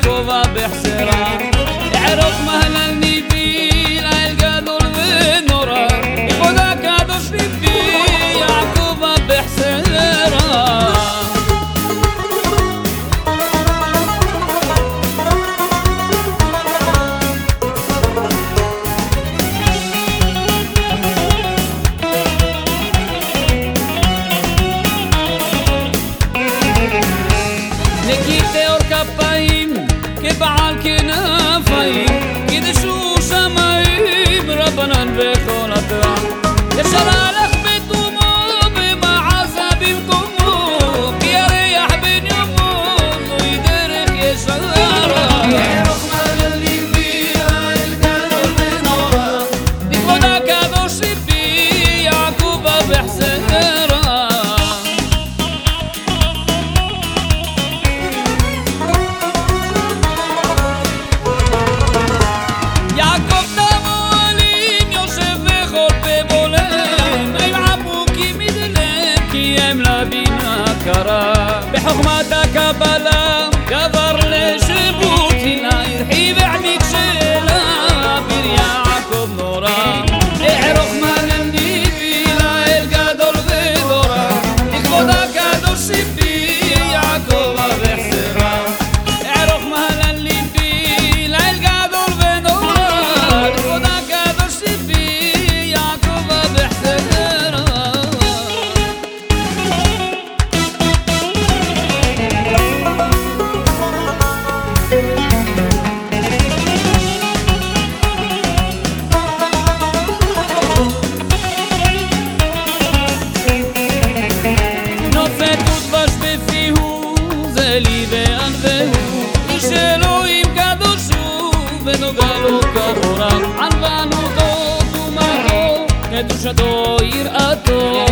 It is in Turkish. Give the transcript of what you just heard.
Krakowa, Bercy Kata mojno galuka Oran alvano do tu mago Ne duša do ir ato